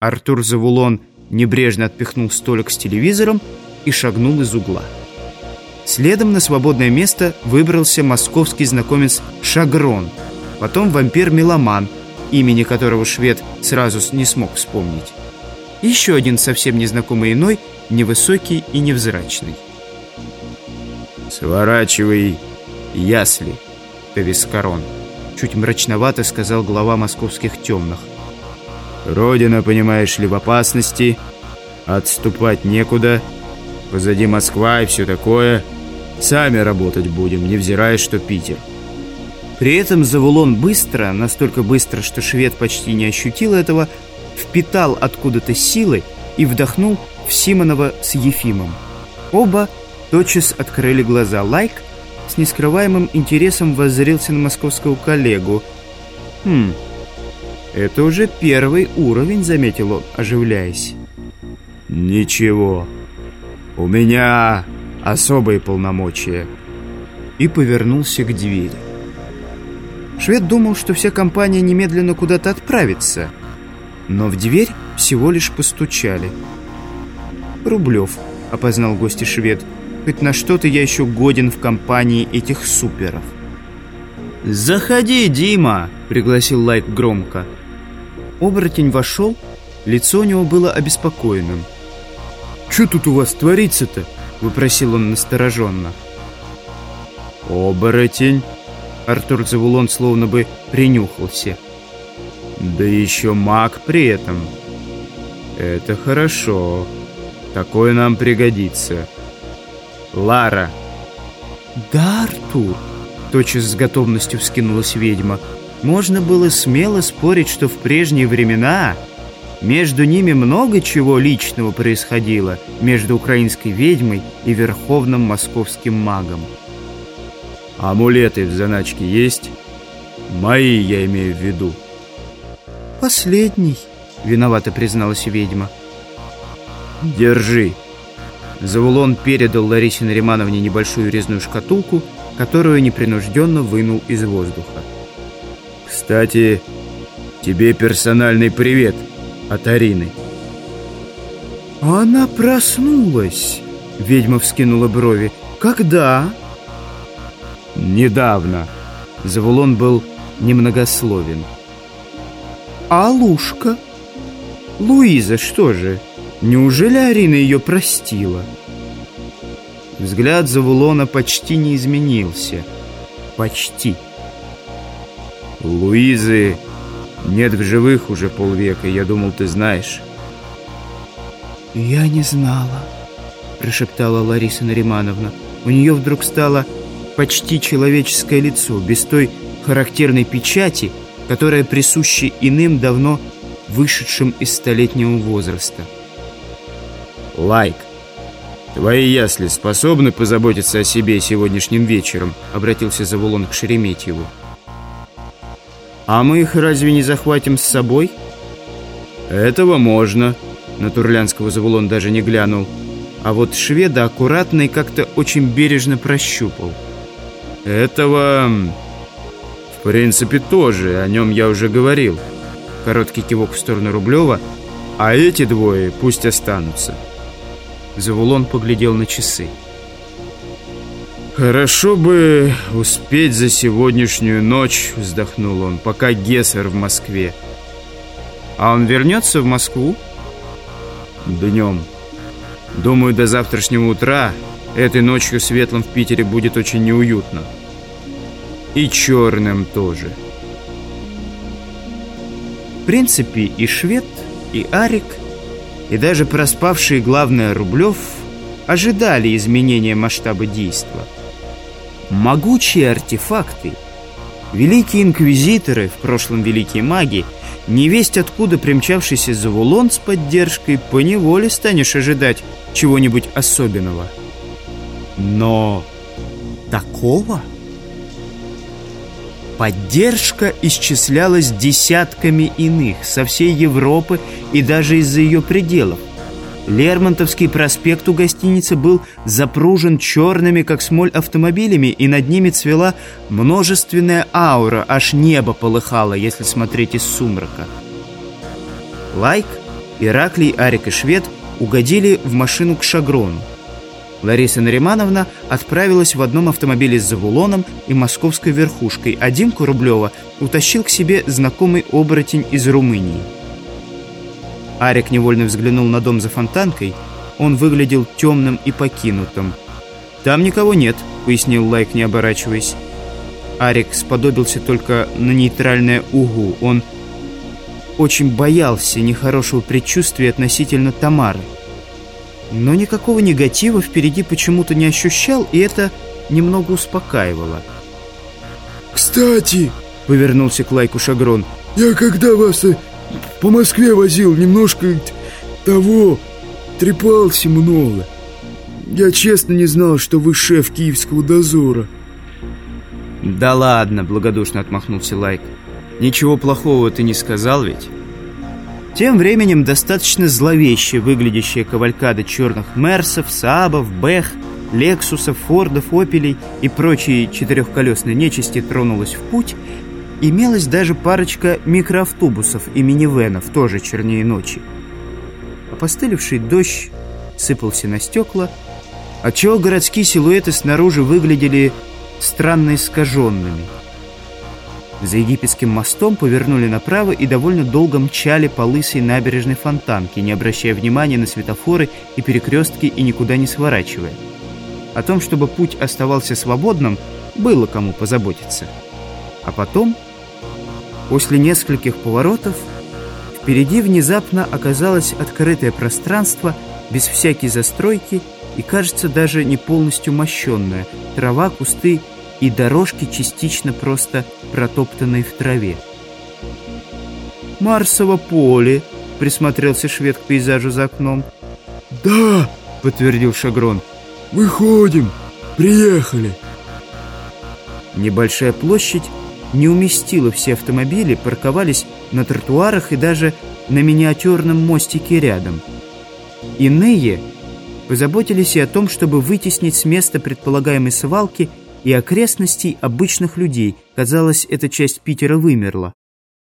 Артур Завулон небрежно отпихнул столик с телевизором и шагнул из угла. Следом на свободное место выбрался московский знакомец Шагрон, потом вампир-меломан, имени которого швед сразу не смог вспомнить. Еще один совсем незнакомый иной, невысокий и невзрачный. «Сворачивай ясли, Тавискарон», чуть мрачновато сказал глава московских темных. Родина, понимаешь ли, в опасности. Отступать некуда. Позади Москва и все такое. Сами работать будем, невзирая, что Питер. При этом Завулон быстро, настолько быстро, что швед почти не ощутил этого, впитал откуда-то силы и вдохнул в Симонова с Ефимом. Оба тотчас открыли глаза. Лайк с нескрываемым интересом воззрился на московского коллегу. «Хм, «Это уже первый уровень», — заметил он, оживляясь. «Ничего, у меня особые полномочия». И повернулся к двери. Швед думал, что вся компания немедленно куда-то отправится, но в дверь всего лишь постучали. «Рублев», — опознал гости швед, — «хоть на что-то я еще годен в компании этих суперов». «Заходи, Дима!» — пригласил Лайк громко. Оборотень вошел, лицо у него было обеспокоенным. «Что тут у вас творится-то?» — выпросил он настороженно. «Оборотень?» Артур Завулон словно бы принюхался. «Да еще маг при этом. Это хорошо. Такое нам пригодится. Лара!» «Да, Артур!» Тотчас с готовностью вскинулась ведьма — можно было смело спорить, что в прежние времена между ними много чего личного происходило между украинской ведьмой и верховным московским магом. «Амулеты в заначке есть? Мои, я имею в виду». «Последний», — виновато призналась ведьма. «Держи». Завулон передал Ларисе Наримановне небольшую резную шкатулку, которую непринужденно вынул из воздуха. Кстати, тебе персональный привет от Арины. Она проснулась. Ведьма вскинула брови. Когда? Недавно. Завулон был немногословен. А Лушка? Луиза, что же? Неужели Арина ее простила? Взгляд Завулона почти не изменился. Почти. Луизы нет в живых уже полвека, я думал, ты знаешь. «Я не знала», — прошептала Лариса Наримановна. У нее вдруг стало почти человеческое лицо, без той характерной печати, которая присуща иным, давно вышедшим из столетнего возраста. «Лайк, твои ясли способны позаботиться о себе сегодняшним вечером?» — обратился Завулон к Шереметьеву. «А мы их разве не захватим с собой?» «Этого можно», — на Турлянского Завулон даже не глянул. А вот шведа аккуратно и как-то очень бережно прощупал. «Этого... в принципе, тоже, о нем я уже говорил». Короткий кивок в сторону Рублева. «А эти двое пусть останутся». Завулон поглядел на часы. «Хорошо бы успеть за сегодняшнюю ночь», — вздохнул он, — «пока Гессер в Москве». «А он вернется в Москву?» «Днем. Думаю, до завтрашнего утра этой ночью светлым в Питере будет очень неуютно. И черным тоже». В принципе, и швед, и Арик, и даже проспавший главное Рублев ожидали изменения масштаба действия могучие артефакты. Великие инквизиторы, в прошлом великие маги, невесть откуда примчавшийся Завулон с поддержкой, поневоле станешь ожидать чего-нибудь особенного. Но такого... Поддержка исчислялась десятками иных со всей Европы и даже из-за ее пределов. Лермонтовский проспект у гостиницы был запружен черными, как смоль, автомобилями, и над ними цвела множественная аура, аж небо полыхало, если смотреть из сумрака. Лайк Ираклий, Арик и Швед угодили в машину к Шагрону. Лариса Наримановна отправилась в одном автомобиле с Завулоном и московской верхушкой, а Димку Рублева утащил к себе знакомый оборотень из Румынии. Арик невольно взглянул на дом за фонтанкой. Он выглядел темным и покинутым. «Там никого нет», — пояснил Лайк, не оборачиваясь. Арик сподобился только на нейтральное «угу». Он очень боялся нехорошего предчувствия относительно Тамары. Но никакого негатива впереди почему-то не ощущал, и это немного успокаивало. «Кстати!» — повернулся к Лайку Шагрон. «Я когда вас э, по Москве возил, немножко того, трепался много. Я честно не знал, что вы шеф киевского дозора». «Да ладно!» — благодушно отмахнулся Лайк. «Ничего плохого ты не сказал ведь?» Тем временем достаточно зловеще выглядящая кавалькада черных Мерсов, Саабов, Бэх, Лексусов, Фордов, Опелей и прочей четырехколесной нечисти тронулась в путь, имелась даже парочка микроавтобусов и минивенов, тоже чернее ночи. Опостылевший дождь сыпался на стекла, отчего городские силуэты снаружи выглядели странно искаженными – за египетским мостом повернули направо и довольно долго мчали по лысой набережной фонтанки, не обращая внимания на светофоры и перекрестки и никуда не сворачивая. О том, чтобы путь оставался свободным, было кому позаботиться. А потом, после нескольких поворотов, впереди внезапно оказалось открытое пространство без всякой застройки и, кажется, даже не полностью мощенное. Трава, кусты и дорожки частично просто протоптанные в траве. «Марсово поле», — присмотрелся швед к пейзажу за окном. «Да», — подтвердил Шагрон. «Выходим, приехали». Небольшая площадь не уместила все автомобили, парковались на тротуарах и даже на миниатюрном мостике рядом. Иные позаботились и о том, чтобы вытеснить с места предполагаемой свалки и окрестностей обычных людей. Казалось, эта часть Питера вымерла.